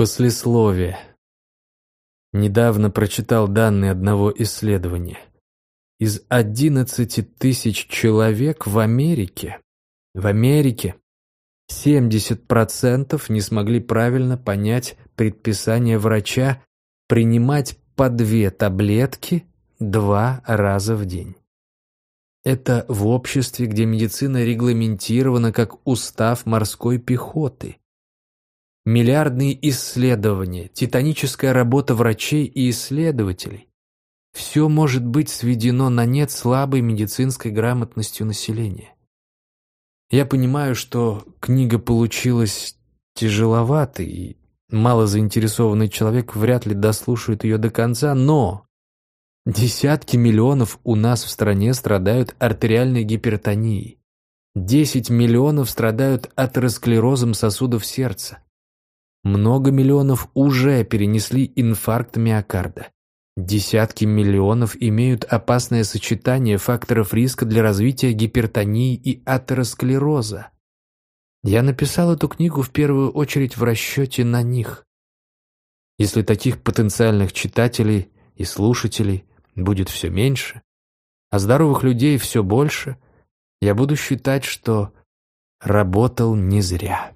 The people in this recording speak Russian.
Послесловие. Недавно прочитал данные одного исследования. Из 11 тысяч человек в Америке, в Америке 70% не смогли правильно понять предписание врача принимать по две таблетки два раза в день. Это в обществе, где медицина регламентирована как устав морской пехоты. Миллиардные исследования, титаническая работа врачей и исследователей. Все может быть сведено на нет слабой медицинской грамотностью населения. Я понимаю, что книга получилась тяжеловатой, и мало заинтересованный человек вряд ли дослушает ее до конца, но десятки миллионов у нас в стране страдают артериальной гипертонией. 10 миллионов страдают атеросклерозом сосудов сердца. Много миллионов уже перенесли инфаркт миокарда. Десятки миллионов имеют опасное сочетание факторов риска для развития гипертонии и атеросклероза. Я написал эту книгу в первую очередь в расчете на них. Если таких потенциальных читателей и слушателей будет все меньше, а здоровых людей все больше, я буду считать, что работал не зря.